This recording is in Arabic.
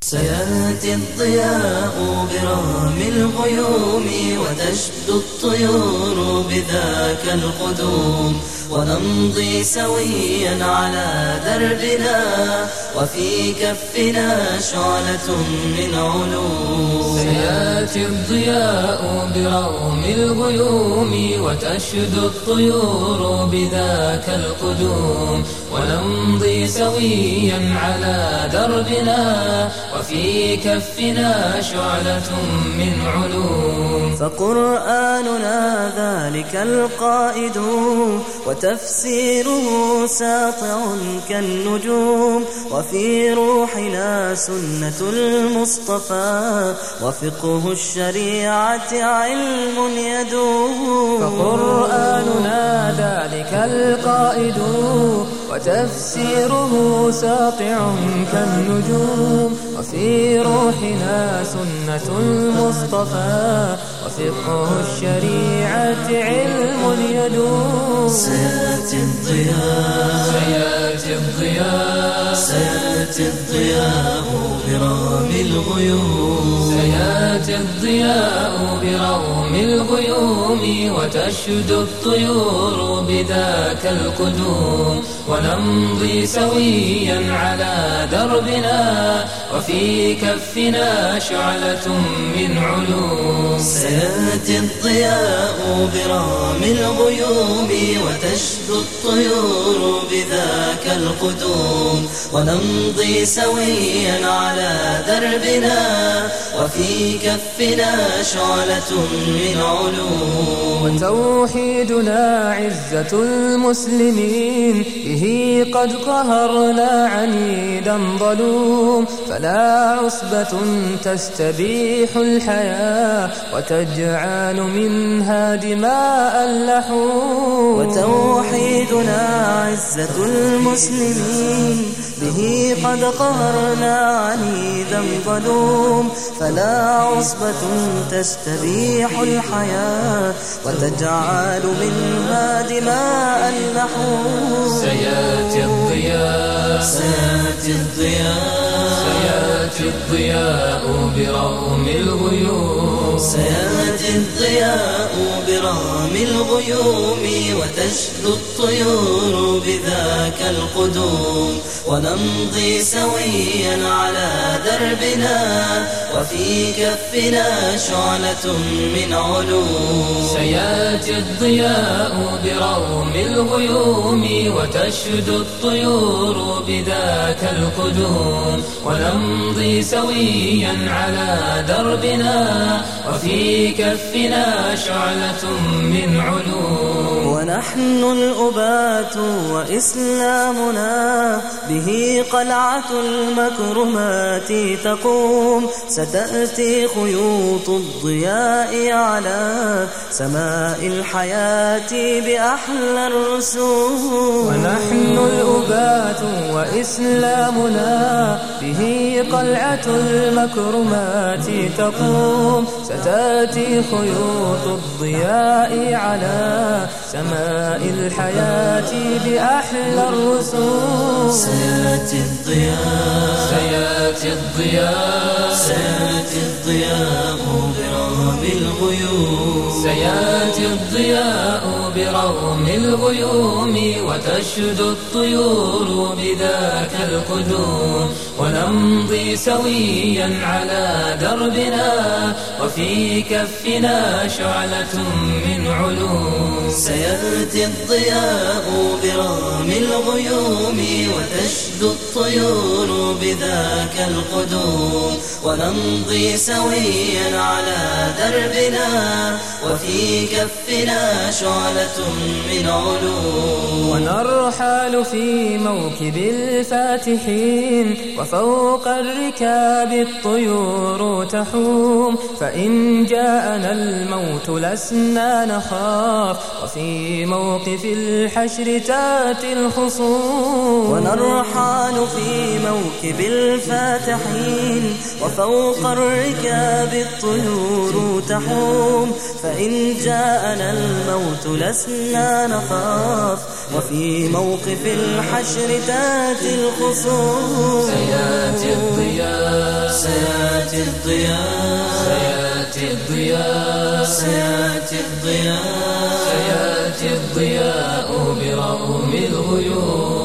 سيأتي الضياء برغم الغيوم وتشدو الطيور بذاك القدوم ونمضي سويا على دربنا وفي كفنا شعلة من علوم. سيأتي الضياء برغم الغيوم وتشد الطيور بذاك القدوم. ونمضي سويا على دربنا وفي كفنا شعلة من علوم. فقرآننا ذلك القائد وتفسيره ساطع كالنجوم وفي روحنا سنة المصطفى وفقه الشريعة علم يدوم. فقرآننا ذلك القائد. وتفسيره ساطع كالنجوم وفي روحنا سنة المصطفى وفقه الشريعة علم يدوم. سيأتي الضياء. سيأتي الضياء. سيأتي الضياء برغم الغيوم. سيأتي الضياء برغم الغيوم وتشد الطيور بذاك القدوم. ونمضي سويا على دربنا وفي كفنا شعلة من علوم. سيأتي الضياء برغم الغيوم وتشدو الطيور بذاك القدوم. ونمضي سويا على دربنا وفي كفنا شعلة من علوم. وتوحيدنا عزة المسلمين به قد قهرنا عنيدا ظلوم فلا عصبة تستبيح الحياة وتجعل منها دماء اللحوم. وتوحيدنا عزة المسلمين. به قد قهرنا عنيدا ظلوم فلا عصبة تستبيح الحياة وتجعل منها دماء اللحوم سيأتي الضياء. سيأتي الضياء. سيأتي الضياء برغم الغيوم. سيأتي الضياء برغم الغيوم وتشدو الطيور بذاك القدوم ونمضي سويا على دربنا وفي كفنا شعلة من علوم سياتي الضياء برغم الغيوم وتشد الطيور بذاك القدوم. ونمضي سويا على دربنا وفي كفنا شعلة من علوم ونحن الأبات وإسلامنا به قلعة المكرمات تقوم. ستأتي خيوط الضياء على سماء الحياة بأحلى الرسوم. ونحن الأبات وإسلامنا به قلعة المكرمات تقوم. ستأتي خيوط الضياء على سماء الحياة بأحلى الرسوم. سيأتي الضياء. سيأتي الضياء. سيأتي الضياء برغم الغيوم. سيأتي الضياء برغم الغيوم وتشد الطيور بذاك القدوم ونمضي سويا على دربنا وفي كفنا شعلة من علوم. سيأتي الضياء برغم الغيوم وتشدو الطيور بذاك القدوم ونمضي سويا على دربنا وفي كفنا شعلة من علوم. ونرحل في موكب الفاتحين وفوق الركاب الطيور تحوم فإن جاءنا الموت لسنا نخاف وفي موقف الحشر تاتي الخصوم ونرحل في موكب الفاتحين وفوق الركاب الطيور تحوم فإن جاءنا الموت لسنا نخاف وفي موقف الحشر تاتي الخصوم. سيأتي الضياء. سيأتي الضياء. سيأتي الضياء. سيأتي الضياء. سيأتي الضياء. برغم الغيوم.